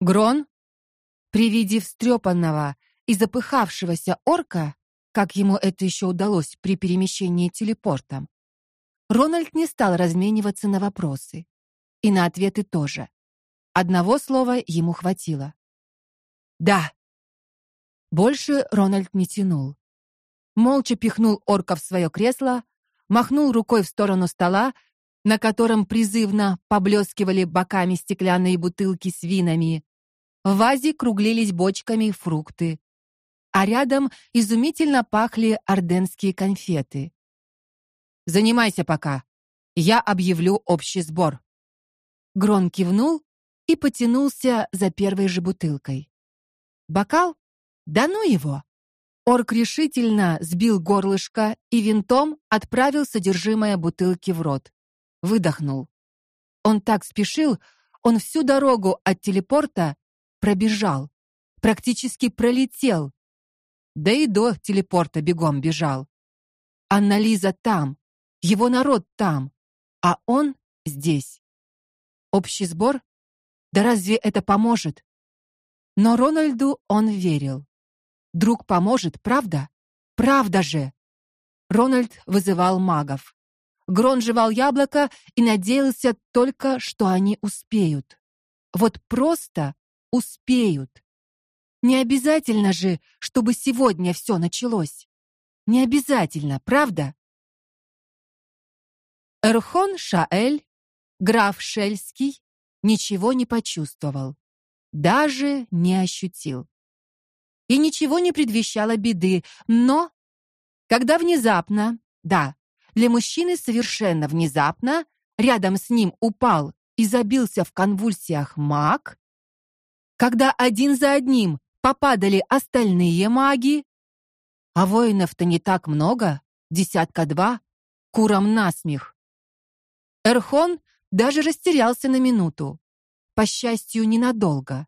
Грон при виде встрепанного и запыхавшегося орка, как ему это еще удалось при перемещении телепортом, Рональд не стал размениваться на вопросы. И на ответы тоже. Одного слова ему хватило. Да. Больше Рональд не тянул. Молча пихнул орка в свое кресло, махнул рукой в сторону стола, на котором призывно поблескивали боками стеклянные бутылки с винами. В вазе круглились бочками фрукты, а рядом изумительно пахли орденские конфеты. Занимайся пока. Я объявлю общий сбор. Грон кивнул и потянулся за первой же бутылкой. Бокал? Да ну его. Орк решительно сбил горлышко и винтом отправил содержимое бутылки в рот. Выдохнул. Он так спешил, он всю дорогу от телепорта пробежал, практически пролетел. Да и до телепорта бегом бежал. Анна Лиза там, его народ там, а он здесь. Общий сбор? Да разве это поможет? Но Рональду он верил. Друг поможет, правда? Правда же. Рональд вызывал магов. Грон жевал яблоко и надеялся только, что они успеют. Вот просто успеют. Не обязательно же, чтобы сегодня все началось. Не обязательно, правда? Эрхон Шаэль, граф Шельский, ничего не почувствовал, даже не ощутил. И ничего не предвещало беды, но когда внезапно, да, для мужчины совершенно внезапно, рядом с ним упал и забился в конвульсиях маг, когда один за одним попадали остальные маги, а воинов-то не так много, десятка два, курам насмех. Эрхон даже растерялся на минуту. По счастью, ненадолго.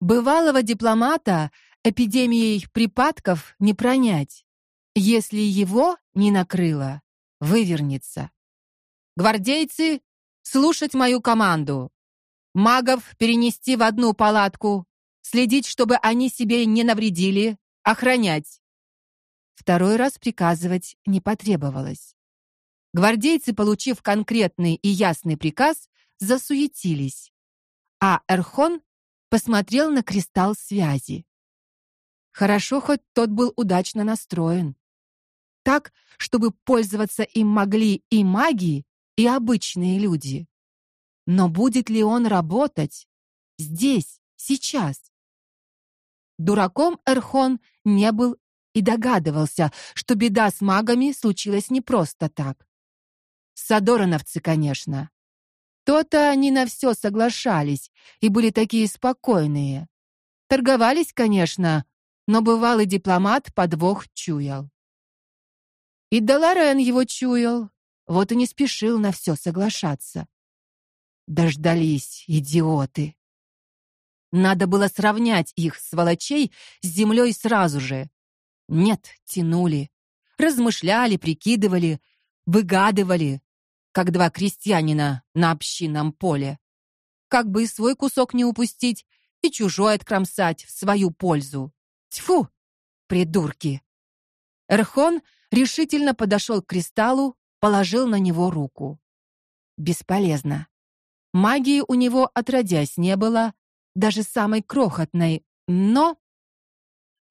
Бывалого дипломата эпидемией припадков не пронять. Если его не накрыло, вывернется. Гвардейцы, слушать мою команду. Магов перенести в одну палатку, следить, чтобы они себе не навредили, охранять. Второй раз приказывать не потребовалось. Гвардейцы, получив конкретный и ясный приказ, засуетились. А Эрхон посмотрел на кристалл связи. Хорошо хоть тот был удачно настроен. Так, чтобы пользоваться им могли и маги, и обычные люди. Но будет ли он работать здесь, сейчас? Дураком Эрхон не был и догадывался, что беда с магами случилась не просто так. Садорановцы, конечно. То-то они на все соглашались и были такие спокойные. Торговались, конечно, но бывалый дипломат подвох чуял. И Даларен его чуял, вот и не спешил на все соглашаться. Дождались, идиоты. Надо было сравнять их, сволочей, с землей сразу же. Нет, тянули. Размышляли, прикидывали, выгадывали, как два крестьянина на общинном поле. Как бы и свой кусок не упустить, и чужой откромсать в свою пользу. Тьфу, придурки. Эрхон решительно подошел к кристаллу, положил на него руку. Бесполезно. Магии у него отродясь не было, даже самой крохотной, но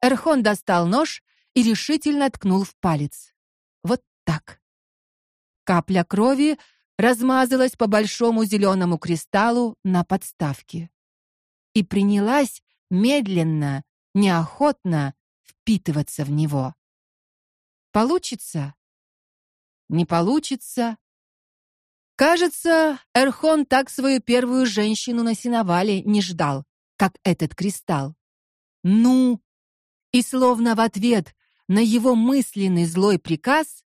Эрхон достал нож и решительно ткнул в палец. Вот так. Капля крови размазалась по большому зеленому кристаллу на подставке и принялась медленно, неохотно впитываться в него. Получится? Не получится? Кажется, Эрхон так свою первую женщину на сеновале не ждал, как этот кристалл. Ну, и словно в ответ на его мысленный злой приказ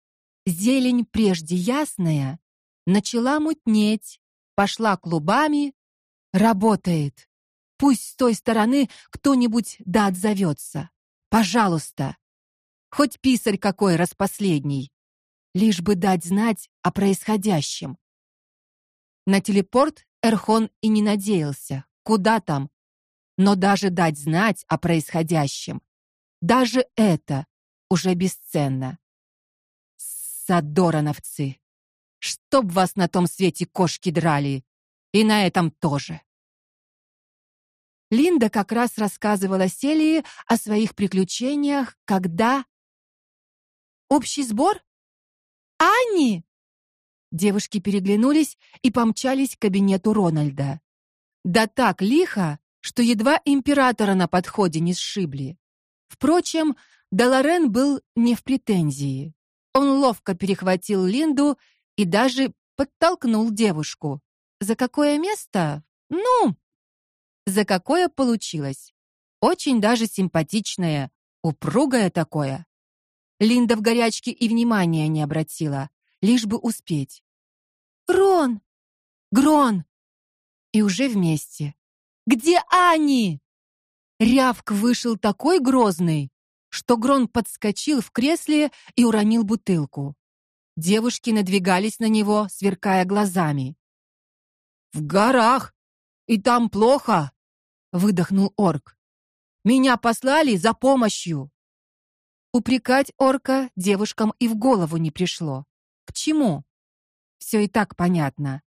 Зелень прежде ясная начала мутнеть, пошла клубами, работает. Пусть с той стороны кто-нибудь да отзовется. Пожалуйста. Хоть писарь какой распоследний, лишь бы дать знать о происходящем. На телепорт Эрхон и не надеялся. Куда там? но даже дать знать о происходящем. Даже это уже бесценно. Садорановцы. Чтоб вас на том свете кошки драли, и на этом тоже. Линда как раз рассказывала Селии о своих приключениях, когда Общий сбор? Анни! Девушки переглянулись и помчались к кабинету Рональда. Да так лихо, что едва императора на подходе не сшибли. Впрочем, Даларен был не в претензии. Он ловко перехватил Линду и даже подтолкнул девушку. За какое место? Ну, за какое получилось. Очень даже симпатичное, упругое такое. Линда в горячке и внимания не обратила, лишь бы успеть. Рон! Грон! И уже вместе. Где Ани? Рявк вышел такой грозный, что Грон подскочил в кресле и уронил бутылку. Девушки надвигались на него, сверкая глазами. В горах, и там плохо, выдохнул орк. Меня послали за помощью. Упрекать орка девушкам и в голову не пришло. К чему? Все и так понятно.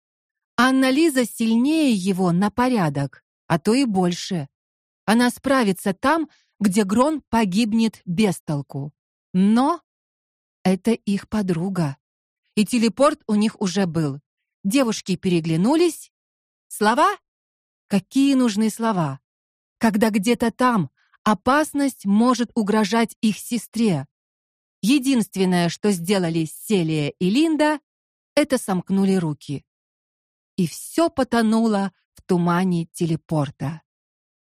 Анна Лиза сильнее его на порядок, а то и больше. Она справится там, где Грон погибнет без толку. Но это их подруга. И телепорт у них уже был. Девушки переглянулись. Слова? Какие нужны слова? Когда где-то там опасность может угрожать их сестре. Единственное, что сделали Селия и Линда, это сомкнули руки. И все потонуло в тумане телепорта.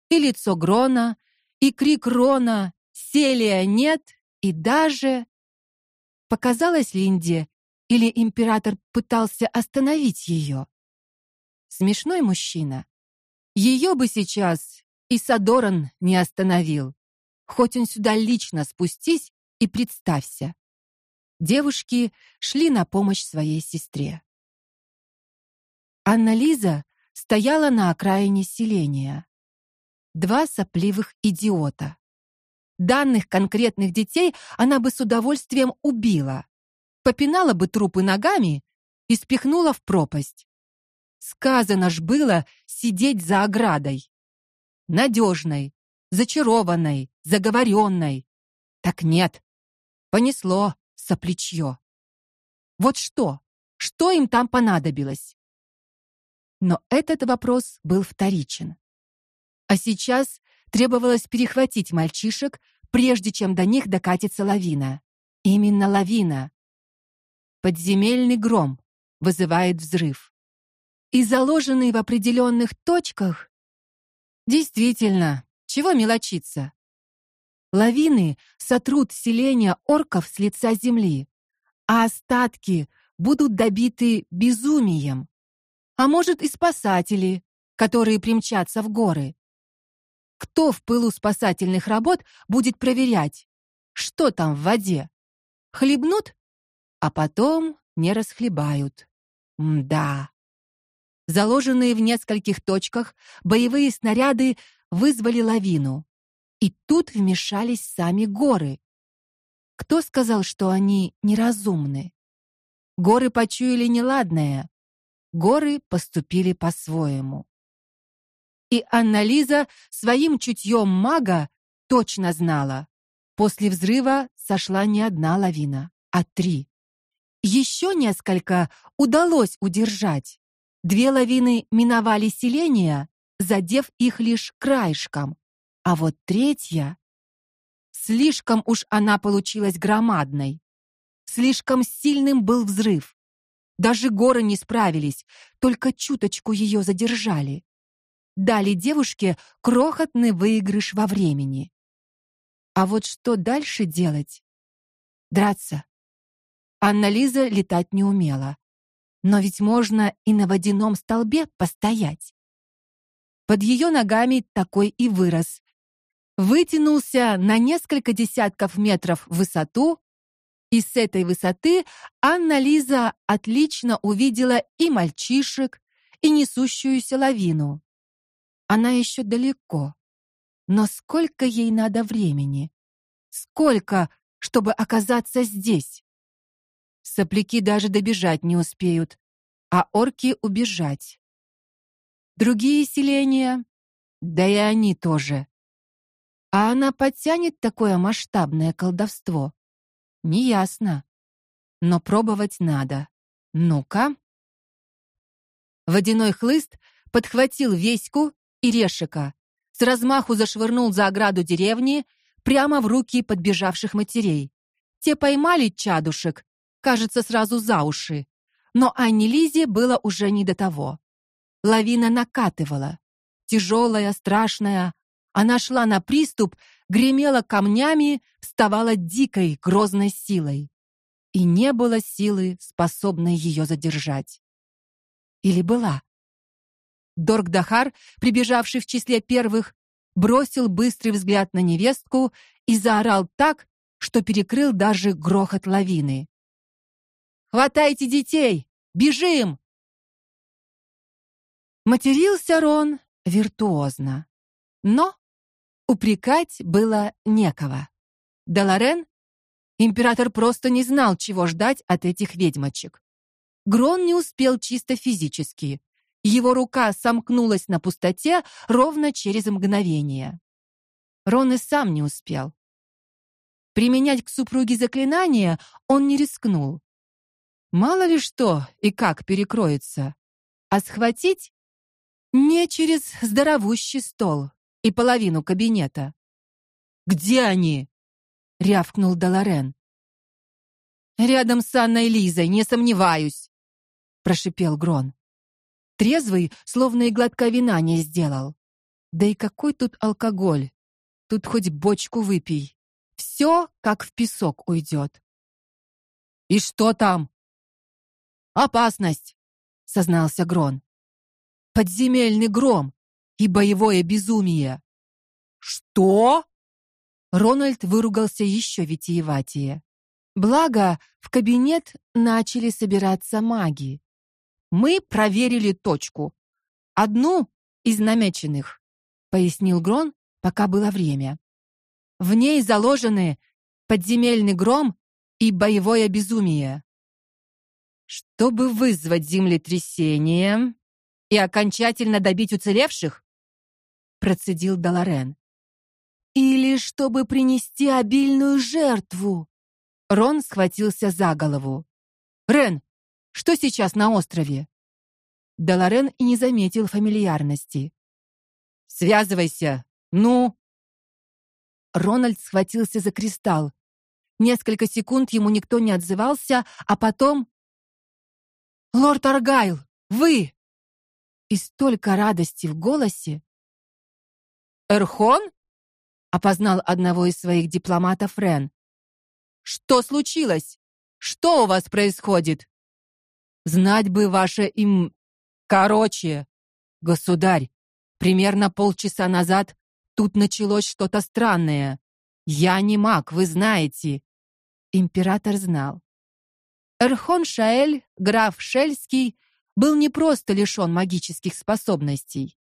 И лицо Грона, и крик Рона «Селия нет!» и даже... Показалось Линде, или император пытался остановить ее? Смешной мужчина. Ее бы сейчас и Садоран не остановил. Хоть он сюда лично спустись и представься. Девушки шли на помощь своей сестре. Анна Лиза стояла на окраине селения два сопливых идиота. Данных конкретных детей она бы с удовольствием убила, попинала бы трупы ногами и спихнула в пропасть. Сказано ж было сидеть за оградой. Надежной, зачарованной, заговоренной. Так нет. Понесло соплечье. Вот что? Что им там понадобилось? Но этот вопрос был вторичен. А сейчас требовалось перехватить мальчишек, прежде чем до них докатится лавина. Именно лавина. Подземельный гром вызывает взрыв. И заложенный в определенных точках Действительно, чего мелочиться? Лавины сотрут селения орков с лица земли, а остатки будут добиты безумием. А может и спасатели, которые примчатся в горы. Кто в пылу спасательных работ будет проверять, что там в воде? Хлебнут, а потом не расхлебают. Мда. Заложенные в нескольких точках боевые снаряды вызвали лавину. И тут вмешались сами горы. Кто сказал, что они неразумны? Горы почуяли неладное. Горы поступили по-своему. И Анна-Лиза своим чутьем мага точно знала. После взрыва сошла не одна лавина, а три. Еще несколько удалось удержать. Две лавины миновали селения, задев их лишь краешком. А вот третья слишком уж она получилась громадной. Слишком сильным был взрыв. Даже горы не справились, только чуточку ее задержали дали девушке крохотный выигрыш во времени. А вот что дальше делать? Драться. Анна-Лиза летать не умела. Но ведь можно и на водяном столбе постоять. Под ее ногами такой и вырос. Вытянулся на несколько десятков метров в высоту, и с этой высоты Анна-Лиза отлично увидела и мальчишек, и несущуюся лавину. Она еще далеко, Но сколько ей надо времени? Сколько, чтобы оказаться здесь? Сопляки даже добежать не успеют, а орки убежать. Другие селения, да и они тоже. А она подтянет такое масштабное колдовство? Неясно. Но пробовать надо. Ну-ка. Водяной хлыст подхватил Веську и Решика, с размаху зашвырнул за ограду деревни прямо в руки подбежавших матерей. Те поймали чадушек, кажется, сразу за уши. Но Анне Лизе было уже не до того. Лавина накатывала, тяжелая, страшная. Она шла на приступ, гремела камнями, вставала дикой, грозной силой. И не было силы, способной ее задержать. Или была? Доргдахар, прибежавший в числе первых, бросил быстрый взгляд на невестку и заорал так, что перекрыл даже грохот лавины. Хватайте детей! Бежим! Матерился Рон виртуозно, но упрекать было некого. Даларен император просто не знал, чего ждать от этих ведьмочек. Грон не успел чисто физически. Его рука сомкнулась на пустоте ровно через мгновение. Рон и сам не успел. Применять к супруге заклинание он не рискнул. Мало ли что и как перекроется. А схватить не через здоровущий стол и половину кабинета. Где они? рявкнул Даларен. Рядом с Анной Лизой, не сомневаюсь, прошипел Грон. Трезвый, словно и глотка вина не сделал. Да и какой тут алкоголь? Тут хоть бочку выпей. Все как в песок уйдет. И что там? Опасность, сознался Грон. Подземельный гром и боевое безумие. Что? Рональд выругался еще витиеватее. Благо, в кабинет начали собираться маги. Мы проверили точку. Одну из намеченных, пояснил Грон, пока было время. В ней заложены подземельный гром и боевое безумие. Чтобы вызвать землетрясение и окончательно добить уцелевших, процедил Даларен. Или чтобы принести обильную жертву. Рон схватился за голову. Рен, что сейчас на острове? Даларен и не заметил фамильярности. Связывайся. Ну. Рональд схватился за кристалл. Несколько секунд ему никто не отзывался, а потом Лорд Аргайл, вы! И столько радости в голосе. Эрхон? опознал одного из своих дипломатов Рен. Что случилось? Что у вас происходит? Знать бы ваше им короче, государь. Примерно полчаса назад тут началось что-то странное. Я не маг, вы знаете. Император знал. Эрхон Шаэль, граф Шельский, был не просто лишен магических способностей.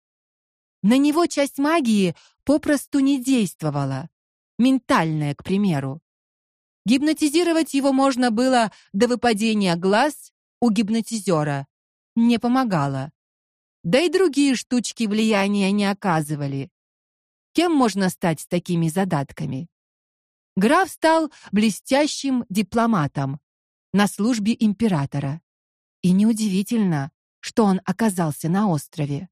На него часть магии попросту не действовала, ментальная, к примеру. Гипнотизировать его можно было до выпадения глаз у гипнотизера. Не помогало. Да и другие штучки влияния не оказывали. Кем можно стать с такими задатками? Граф стал блестящим дипломатом, на службе императора. И неудивительно, что он оказался на острове.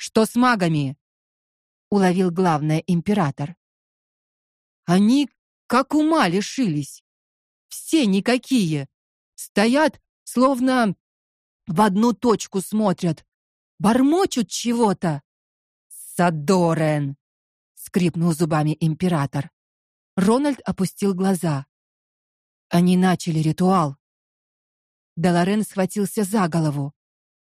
Что с магами? уловил главное император. Они как ума лишились. Все никакие. Стоят, словно в одну точку смотрят, бормочут чего-то. Садорен, скрипнул зубами император. Рональд опустил глаза. Они начали ритуал. Деларен схватился за голову.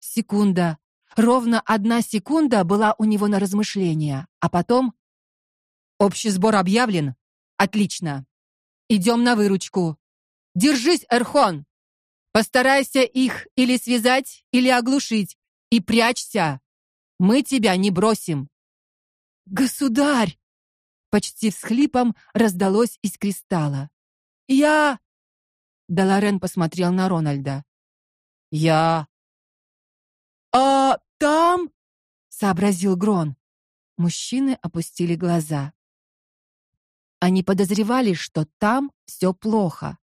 Секунда, ровно одна секунда была у него на размышления, а потом Общий сбор объявлен. Отлично. Идем на выручку. Держись, Эрхон. Постарайся их или связать, или оглушить и прячься. Мы тебя не бросим. Государь, почти всхлипом раздалось из кристалла. Я Даларен посмотрел на Рональда. Я А там сообразил Грон. Мужчины опустили глаза. Они подозревали, что там все плохо,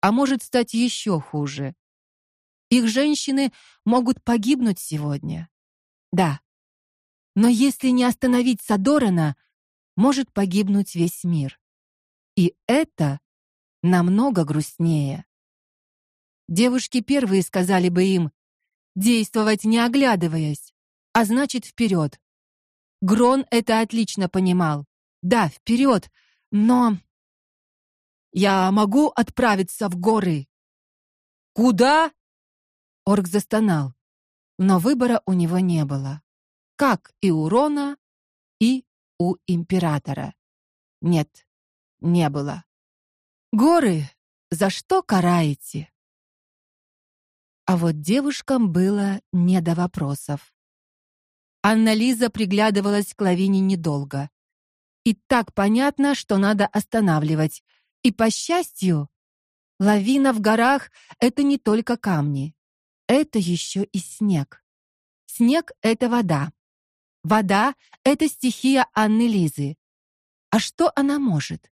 а может стать еще хуже. Их женщины могут погибнуть сегодня. Да. Но если не остановить Садорана, может погибнуть весь мир. И это намного грустнее. Девушки первые сказали бы им действовать не оглядываясь, а значит вперед. Грон это отлично понимал. Да, вперед, но я могу отправиться в горы. Куда? Орк застонал, но выбора у него не было. Как и у Рона, и у императора. Нет, не было. Горы, за что караете? А вот девушкам было не до вопросов. Анна-Лиза приглядывалась к лавине недолго. И так понятно, что надо останавливать. И по счастью, лавина в горах это не только камни. Это еще и снег. Снег это вода. Вода это стихия Анны Лизы. А что она может?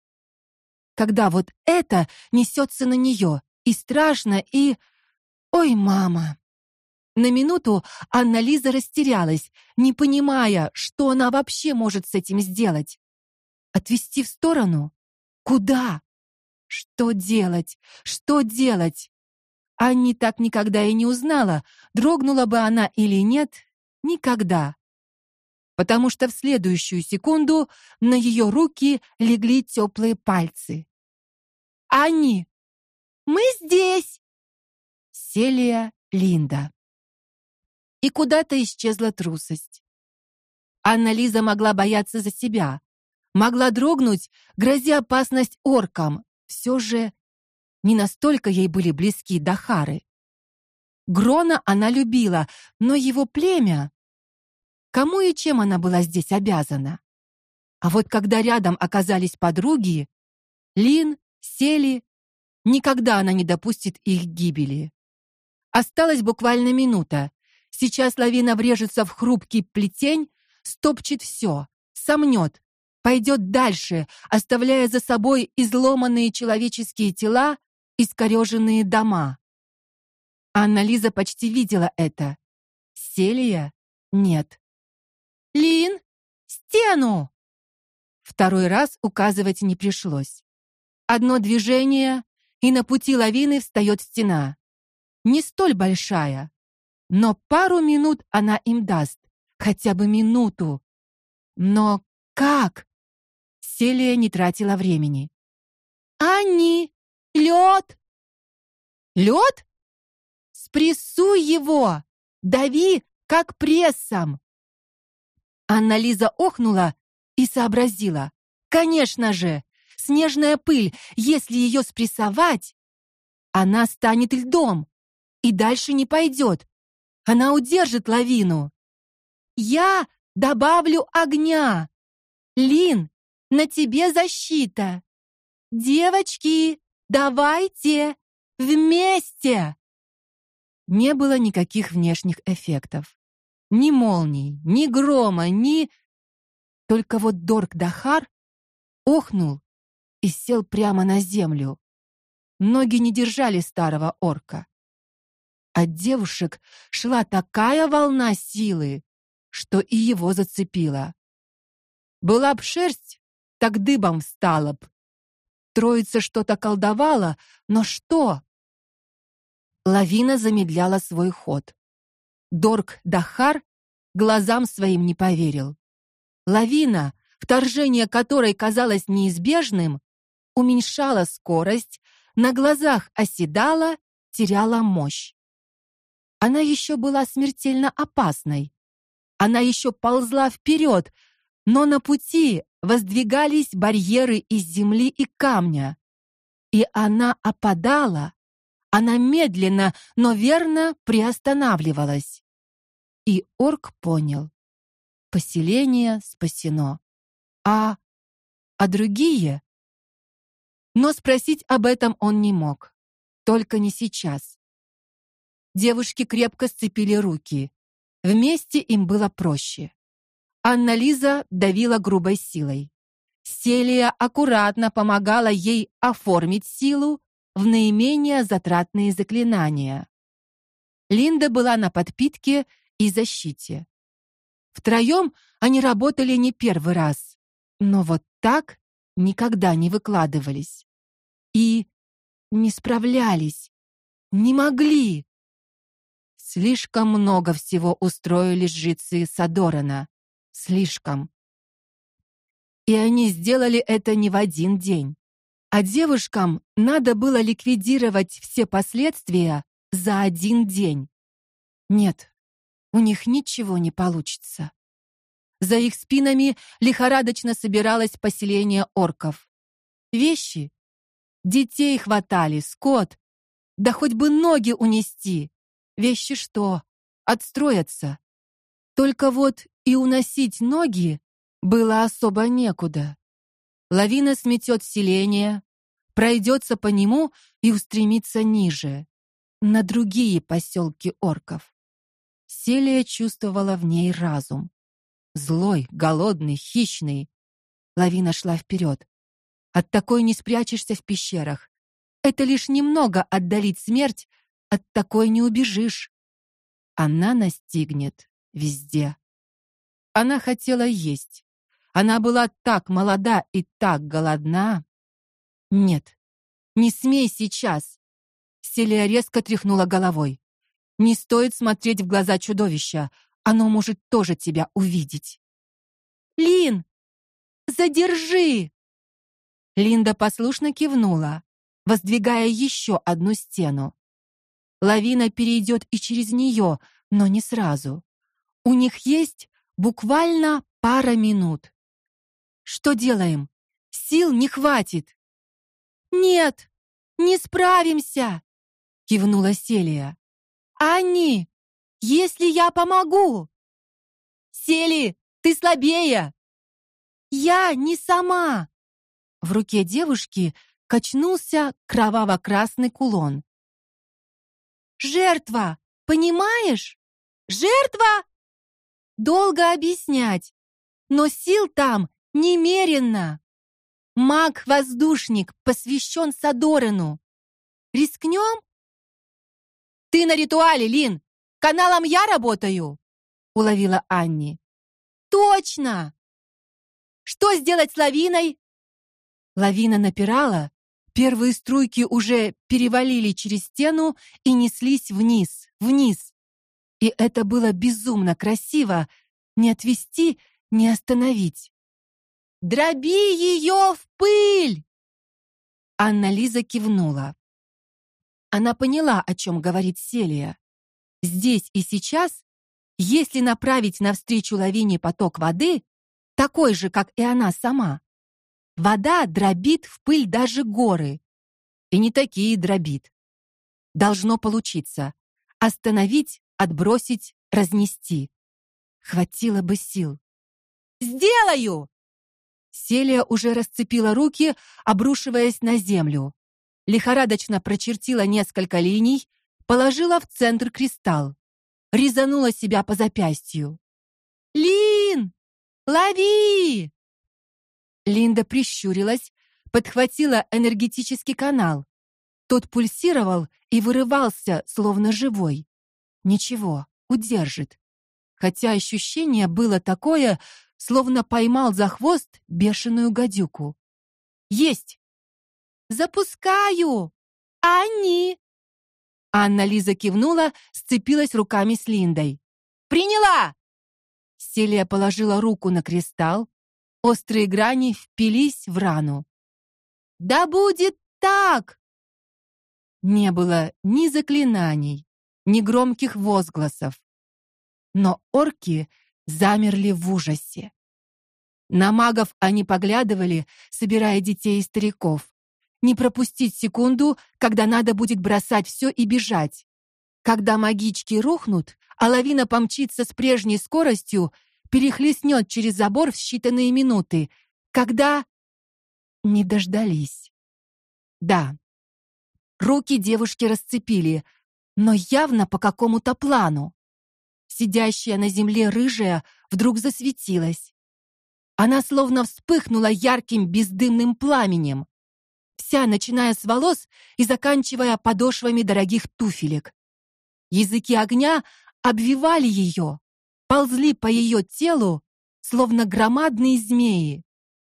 Когда вот это несется на нее, и страшно, и Ой, мама. На минуту Анна Лиза растерялась, не понимая, что она вообще может с этим сделать. Отвести в сторону? Куда? Что делать? Что делать? Анни так никогда и не узнала, дрогнула бы она или нет, никогда. Потому что в следующую секунду на ее руки легли теплые пальцы. Анни, мы здесь. Селия Линда. И куда-то исчезла трусость. Анна Лиза могла бояться за себя, могла дрогнуть, грозя опасность оркам. Все же не настолько ей были близки Дахары. Грона она любила, но его племя Кому и чем она была здесь обязана? А вот когда рядом оказались подруги, Лин, Сели, никогда она не допустит их гибели. Осталась буквально минута. Сейчас лавина врежется в хрупкий плетень, стопчет все, сомнет, пойдет дальше, оставляя за собой изломанные человеческие тела, искореженные дома. Анна Лиза почти видела это. Селия нет. Лин, стену. Второй раз указывать не пришлось. Одно движение, и на пути лавины встает стена. Не столь большая, но пару минут она им даст, хотя бы минуту. Но как? Селия не тратила времени. Анни, лед! Лед? Спрессуй его! Дави, как прессом! Анна Лиза охнула и сообразила. Конечно же, снежная пыль, если ее спрессовать, она станет льдом и дальше не пойдет. Она удержит лавину. Я добавлю огня. Лин, на тебе защита. Девочки, давайте вместе. Не было никаких внешних эффектов. Ни молний, ни грома, ни Только вот Дорк Дахар охнул и сел прямо на землю. Ноги не держали старого орка. От девушек шла такая волна силы, что и его зацепила. Была б шерсть, так дыбом встала б. Троица что-то колдовала, но что? Лавина замедляла свой ход. Дорк Дахар глазам своим не поверил. Лавина, вторжение которой казалось неизбежным, уменьшала скорость, на глазах оседала, теряла мощь. Она еще была смертельно опасной. Она еще ползла вперед, но на пути воздвигались барьеры из земли и камня. И она опадала, она медленно, но верно приостанавливалась. И орк понял: поселение спасено. А а другие? Но спросить об этом он не мог. Только не сейчас. Девушки крепко сцепили руки. Вместе им было проще. Анна-Лиза давила грубой силой. Селия аккуратно помогала ей оформить силу в наименее затратные заклинания. Линда была на подпитке и защите. Втроем они работали не первый раз, но вот так никогда не выкладывались. И не справлялись, не могли. Слишком много всего устроили жрецы Садорана. Слишком. И они сделали это не в один день. А девушкам надо было ликвидировать все последствия за один день. Нет, у них ничего не получится. За их спинами лихорадочно собиралось поселение орков. Вещи, детей хватали, скот, да хоть бы ноги унести. Вещи что? Отстроятся. Только вот и уносить ноги было особо некуда. Лавина сметет селение, пройдется по нему и устремится ниже, на другие поселки орков. Селия чувствовала в ней разум. Злой, голодный, хищный. Лавина шла вперед. От такой не спрячешься в пещерах. Это лишь немного отдалить смерть от такой не убежишь. Она настигнет везде. Она хотела есть. Она была так молода и так голодна. Нет. Не смей сейчас. Селия резко тряхнула головой. Не стоит смотреть в глаза чудовища. Оно может тоже тебя увидеть. Лин, задержи. Линда послушно кивнула, воздвигая еще одну стену. Лавина перейдет и через нее, но не сразу. У них есть буквально пара минут. Что делаем? Сил не хватит. Нет, не справимся, кивнула Селия. Анни, если я помогу. Сели, ты слабее. Я не сама. В руке девушки качнулся кроваво-красный кулон. Жертва, понимаешь? Жертва? Долго объяснять, но сил там немерено. Маг-воздушник посвящен Садорену. Рискнем? Ты на ритуале, Лин. Каналом я работаю, уловила Анни. Точно. Что сделать с лавиной? Лавина напирала, Первые струйки уже перевалили через стену и неслись вниз, вниз. И это было безумно красиво, не отвести, не остановить. Дроби ее в пыль. Анна Лиза кивнула. Она поняла, о чем говорит Селия. Здесь и сейчас, если направить навстречу лавине поток воды, такой же, как и она сама, Вода дробит в пыль даже горы. И не такие дробит. Должно получиться. Остановить, отбросить, разнести. Хватило бы сил. Сделаю. Селия уже расцепила руки, обрушиваясь на землю. Лихорадочно прочертила несколько линий, положила в центр кристалл. Резанула себя по запястью. Лин! Лови! Линда прищурилась, подхватила энергетический канал. Тот пульсировал и вырывался, словно живой. Ничего, удержит. Хотя ощущение было такое, словно поймал за хвост бешеную гадюку. Есть. Запускаю. Они. Анна Лиза кивнула, сцепилась руками с Линдой. Приняла. Селия положила руку на кристалл, Острые грани впились в рану. Да будет так. Не было ни заклинаний, ни громких возгласов. Но орки замерли в ужасе. На магов они поглядывали, собирая детей и стариков. Не пропустить секунду, когда надо будет бросать все и бежать. Когда магички рухнут, а лавина помчится с прежней скоростью, перехлестнет через забор в считанные минуты, когда не дождались. Да. Руки девушки расцепили, но явно по какому-то плану. Сидящая на земле рыжая вдруг засветилась. Она словно вспыхнула ярким бездымным пламенем, вся, начиная с волос и заканчивая подошвами дорогих туфелек. Языки огня обвивали ее, ползли по ее телу, словно громадные змеи,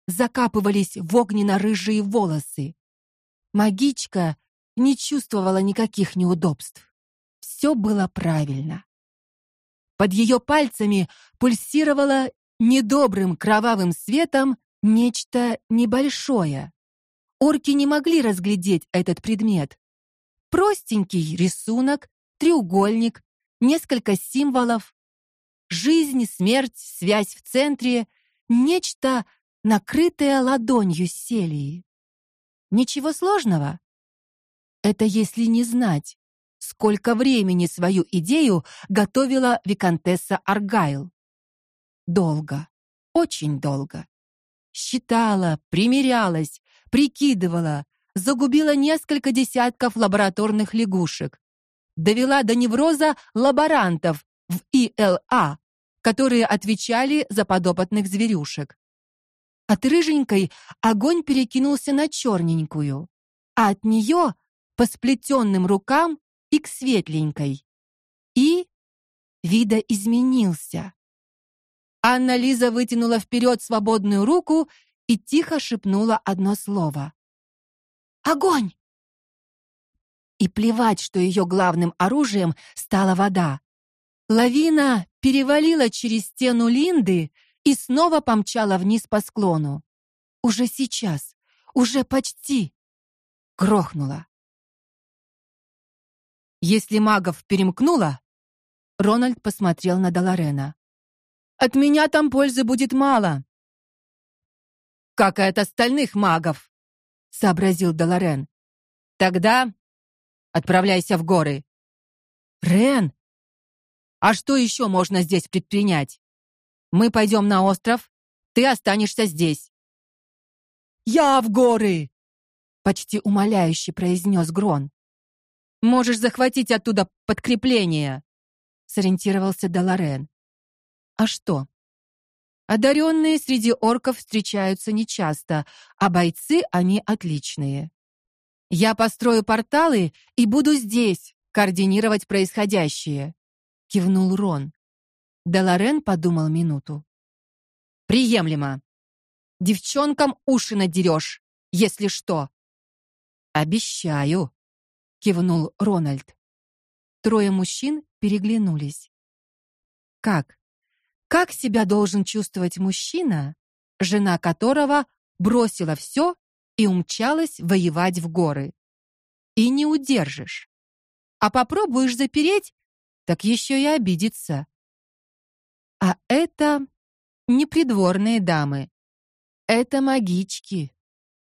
закапывались в огненно-рыжие волосы. Магичка не чувствовала никаких неудобств. Все было правильно. Под ее пальцами пульсировало недобрым кровавым светом нечто небольшое. Орки не могли разглядеть этот предмет. Простенький рисунок, треугольник, несколько символов. Жизнь, смерть, связь в центре, нечто накрытое ладонью селии. Ничего сложного. Это если не знать, сколько времени свою идею готовила виконтесса Аргайл. Долго, очень долго. Считала, примерялась, прикидывала, загубила несколько десятков лабораторных лягушек, довела до невроза лаборантов в ИЛА, которые отвечали за подопытных зверюшек. От рыженькой огонь перекинулся на черненькую, а от нее по сплетенным рукам и к светленькой. И вида изменился. Анна Лиза вытянула вперед свободную руку и тихо шепнула одно слово. Огонь. И плевать, что ее главным оружием стала вода. Лавина перевалила через стену Линды и снова помчала вниз по склону. Уже сейчас, уже почти грохнула. Если магов перемкнуло, Рональд посмотрел на Даларена. От меня там пользы будет мало. Как и от остальных магов, сообразил Даларен. Тогда отправляйся в горы. Рен, а что еще можно здесь предпринять? Мы пойдем на остров, ты останешься здесь. Я в горы, почти умоляюще произнес Грон. Можешь захватить оттуда подкрепление, сориентировался Даларен. А что? Одаренные среди орков встречаются нечасто, а бойцы они отличные. Я построю порталы и буду здесь координировать происходящее, кивнул Рон. Деларен подумал минуту. Приемлемо. Девчонкам уши надерешь, если что. Обещаю, кивнул Рональд. Трое мужчин переглянулись. Как? Как себя должен чувствовать мужчина, жена которого бросила все и умчалась воевать в горы? И не удержишь. А попробуешь запереть, так еще и обидится. А это не придворные дамы. Это магички.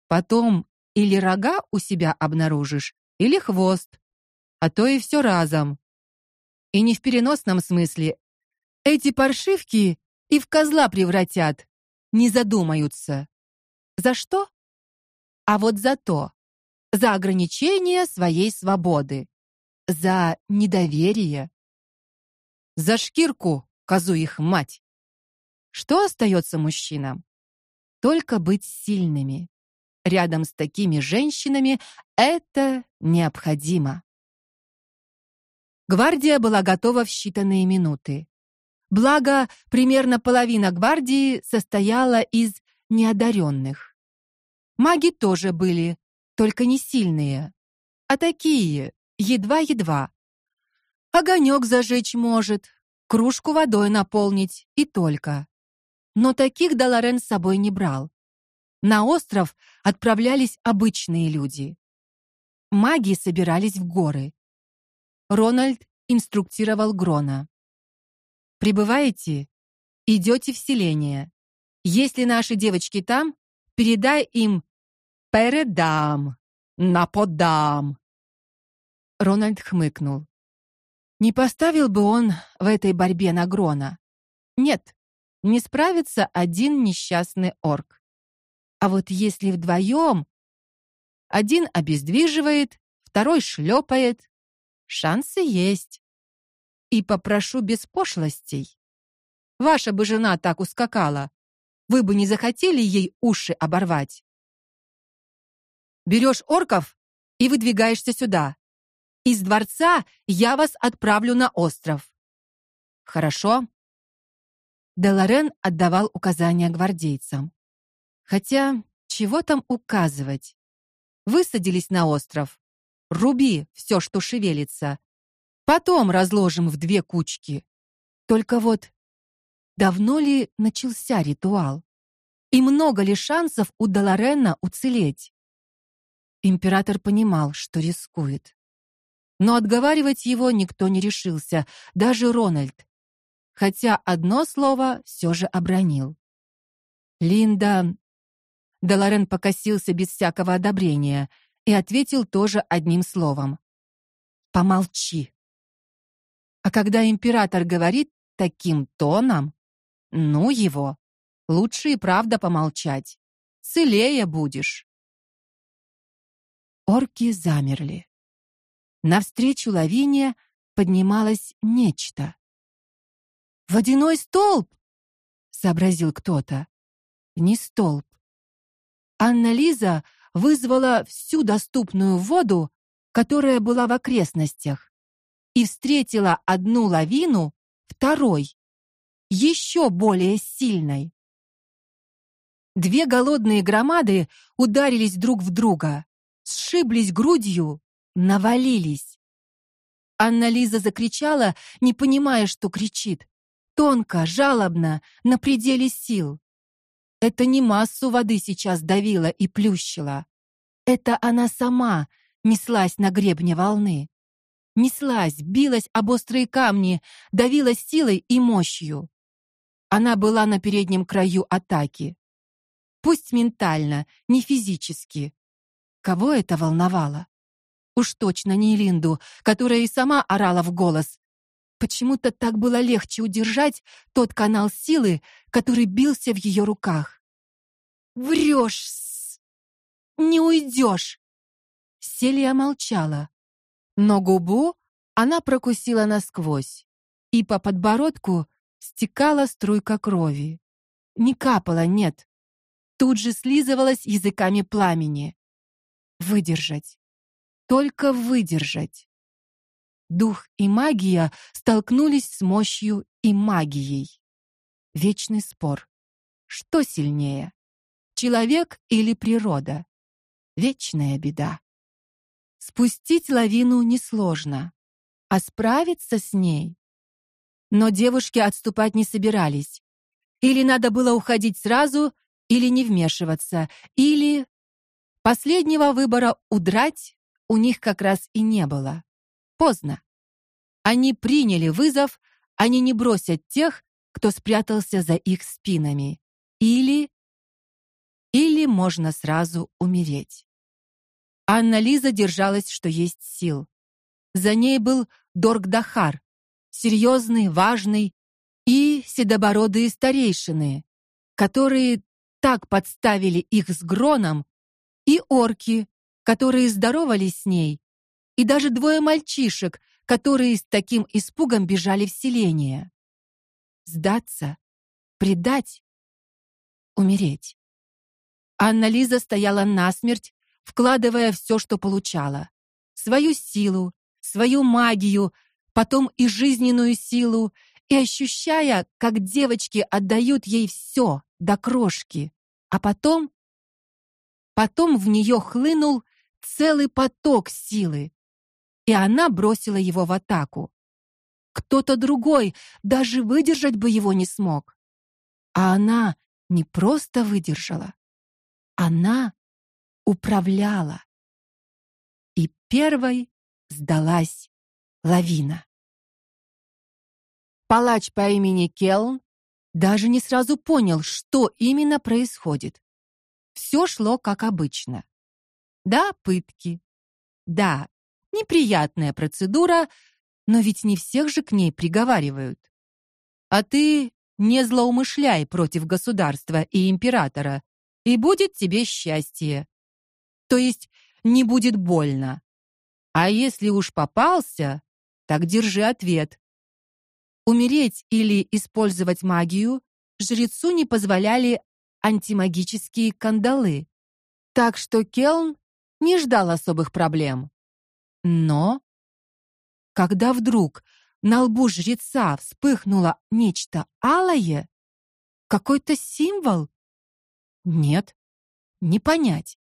Потом или рога у себя обнаружишь, или хвост, а то и все разом. И не в переносном смысле. Эти паршивки и в козла превратят, не задумаются. За что? А вот за то, за ограничение своей свободы, за недоверие, за шкирку козу их мать. Что остается мужчинам? Только быть сильными. Рядом с такими женщинами это необходимо. Гвардия была готова в считанные минуты. Благо, примерно половина гвардии состояла из неодаренных. Маги тоже были, только не сильные, а такие, едва-едва. Огонек зажечь может, кружку водой наполнить и только. Но таких Даларен с собой не брал. На остров отправлялись обычные люди. Маги собирались в горы. Рональд инструктировал Грона. Прибываете, идете в селение. Если наши девочки там, передай им передам, наподам. Рональд хмыкнул. Не поставил бы он в этой борьбе на Грона. Нет, не справится один несчастный орк. А вот если вдвоем, один обездвиживает, второй шлепает, шансы есть. И попрошу без пошлостей. Ваша бы жена так ускакала, вы бы не захотели ей уши оборвать. Берешь орков и выдвигаешься сюда. Из дворца я вас отправлю на остров. Хорошо? Деларен отдавал указания гвардейцам. Хотя, чего там указывать? Высадились на остров. Руби все, что шевелится. Потом разложим в две кучки. Только вот давно ли начался ритуал? И много ли шансов у Даларена уцелеть? Император понимал, что рискует. Но отговаривать его никто не решился, даже Рональд. Хотя одно слово все же обронил. Линда Деларен покосился без всякого одобрения и ответил тоже одним словом. Помолчи. А когда император говорит таким тоном, ну его, лучше и правда помолчать. Целее будешь. Орки замерли. Навстречу лавине поднималось нечто. Водяной столб, сообразил кто-то. Не столб, Анна-Лиза вызвала всю доступную воду, которая была в окрестностях, и встретила одну лавину второй, еще более сильной. Две голодные громады ударились друг в друга, сшиблись грудью, навалились. Анна-Лиза закричала, не понимая, что кричит, тонко, жалобно, на пределе сил. Это не массу воды сейчас давила и плющила. Это она сама неслась на гребне волны. Неслась, билась об острые камни, давила силой и мощью. Она была на переднем краю атаки. Пусть ментально, не физически. Кого это волновало? Уж точно не Линду, которая и сама орала в голос, Почему-то так было легче удержать тот канал силы, который бился в ее руках. Врешь! Не уйдешь!» Селия молчала, но губу она прокусила насквозь, и по подбородку стекала струйка крови. Не капала, нет. Тут же слизывалась языками пламени. Выдержать. Только выдержать. Дух и магия столкнулись с мощью и магией. Вечный спор. Что сильнее? Человек или природа? Вечная беда. Спустить лавину несложно, а справиться с ней. Но девушки отступать не собирались. Или надо было уходить сразу, или не вмешиваться, или последнего выбора удрать у них как раз и не было. Поздно. Они приняли вызов, они не бросят тех, кто спрятался за их спинами. Или или можно сразу умереть. Анна Лиза держалась, что есть сил. За ней был Доргдахар, серьезный, важный, и седобородые старейшины, которые так подставили их с Гроном, и орки, которые здоровались с ней, и даже двое мальчишек, которые с таким испугом бежали в селение. Сдаться, предать, умереть. Анна-Лиза стояла насмерть, вкладывая все, что получала: свою силу, свою магию, потом и жизненную силу, и ощущая, как девочки отдают ей все до крошки, а потом? Потом в нее хлынул целый поток силы, и она бросила его в атаку. Кто-то другой даже выдержать бы его не смог. А она не просто выдержала, она управляла. И первой сдалась лавина. Палач по имени Келн даже не сразу понял, что именно происходит. Все шло как обычно. Да, пытки. Да, неприятная процедура, но ведь не всех же к ней приговаривают. А ты не злоумышляй против государства и императора, и будет тебе счастье. То есть не будет больно. А если уж попался, так держи ответ. Умереть или использовать магию жрецу не позволяли антимагические кандалы. Так что Келн не ждал особых проблем. Но когда вдруг на лбу жреца вспыхнуло нечто алое, какой-то символ? Нет, не понять.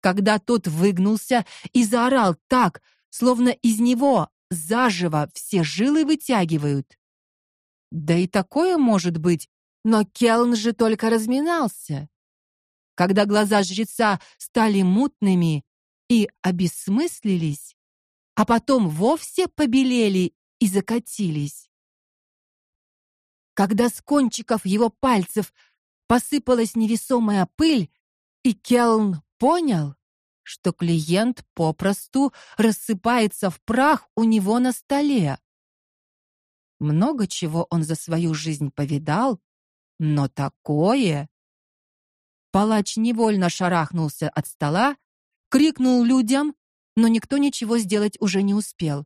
Когда тот выгнулся и заорал так, словно из него заживо все жилы вытягивают. Да и такое может быть, но Келн же только разминался. Когда глаза жреца стали мутными и обесмыслились, а потом вовсе побелели и закатились. Когда с кончиков его пальцев посыпалась невесомая пыль, и Келн понял, что клиент попросту рассыпается в прах у него на столе. Много чего он за свою жизнь повидал, но такое Палач невольно шарахнулся от стола, крикнул людям, но никто ничего сделать уже не успел.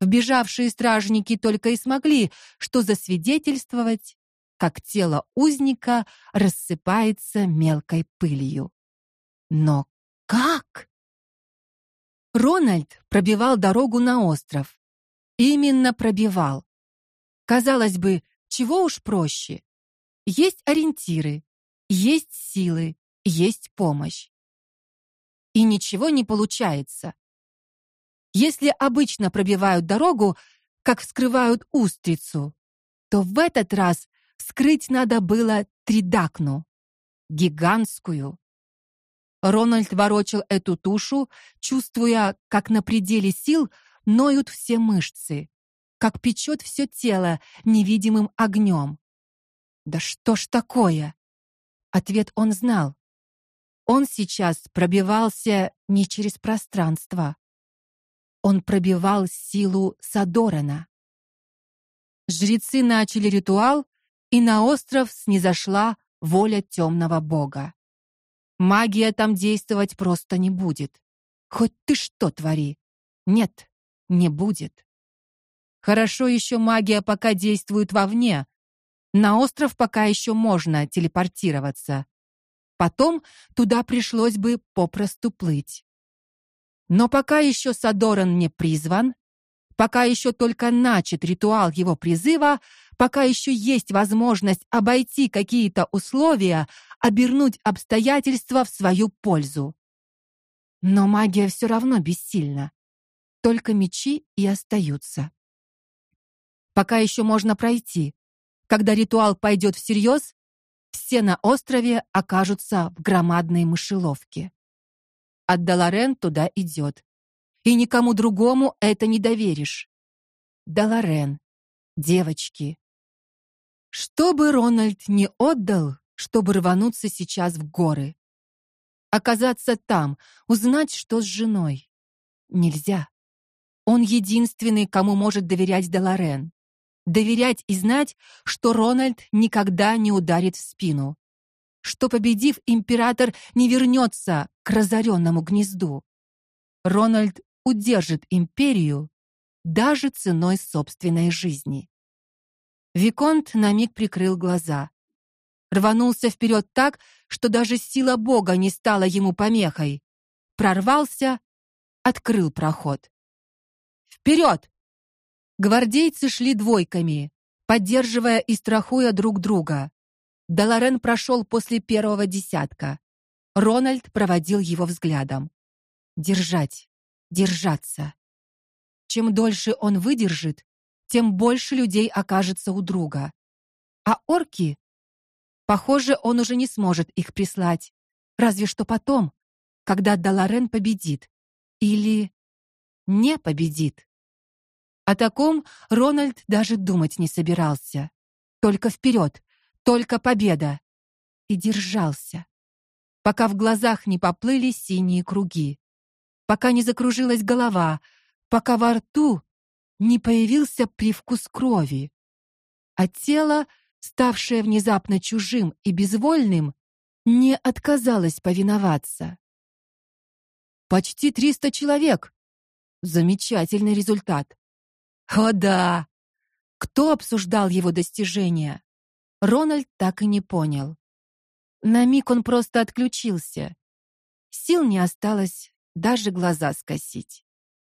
Вбежавшие стражники только и смогли что засвидетельствовать, как тело узника рассыпается мелкой пылью. Но как? Рональд пробивал дорогу на остров. Именно пробивал. Казалось бы, чего уж проще. Есть ориентиры, есть силы, есть помощь. И ничего не получается. Если обычно пробивают дорогу, как вскрывают устрицу, то в этот раз вскрыть надо было тридакну, гигантскую. Рональд ворочал эту тушу, чувствуя, как на пределе сил ноют все мышцы, как печет все тело невидимым огнем. Да что ж такое? Ответ он знал. Он сейчас пробивался не через пространство. Он пробивал силу Садорана. Жрецы начали ритуал, и на остров снизошла воля темного бога. Магия там действовать просто не будет. Хоть ты что твори. Нет, не будет. Хорошо еще магия пока действует вовне, на остров пока еще можно телепортироваться. Потом туда пришлось бы попросту плыть. Но пока еще Садоран не призван, пока еще только начат ритуал его призыва, пока еще есть возможность обойти какие-то условия, обернуть обстоятельства в свою пользу. Но магия все равно бессильна. Только мечи и остаются. Пока еще можно пройти, когда ритуал пойдет всерьез, все на острове окажутся в громадной мышеловке. А Даларен туда идет. И никому другому это не доверишь. Даларен, девочки. Что бы Рональд не отдал, чтобы рвануться сейчас в горы. Оказаться там, узнать, что с женой. Нельзя. Он единственный, кому может доверять Даларен доверять и знать, что Рональд никогда не ударит в спину, что победив император не вернется к разоренному гнезду. Рональд удержит империю даже ценой собственной жизни. Виконт на миг прикрыл глаза. Рванулся вперед так, что даже сила бога не стала ему помехой. Прорвался, открыл проход. Вперед! Гвардейцы шли двойками, поддерживая и страхуя друг друга. Даларен прошел после первого десятка. Рональд проводил его взглядом. Держать, держаться. Чем дольше он выдержит, тем больше людей окажется у друга. А орки, похоже, он уже не сможет их прислать, разве что потом, когда Даларен победит или не победит. О таком Рональд даже думать не собирался. Только вперед, только победа. И держался, пока в глазах не поплыли синие круги, пока не закружилась голова, пока во рту не появился привкус крови, а тело, ставшее внезапно чужим и безвольным, не отказалась повиноваться. Почти триста человек. Замечательный результат. О да. Кто обсуждал его достижения? Рональд так и не понял. На миг он просто отключился. Сил не осталось даже глаза скосить.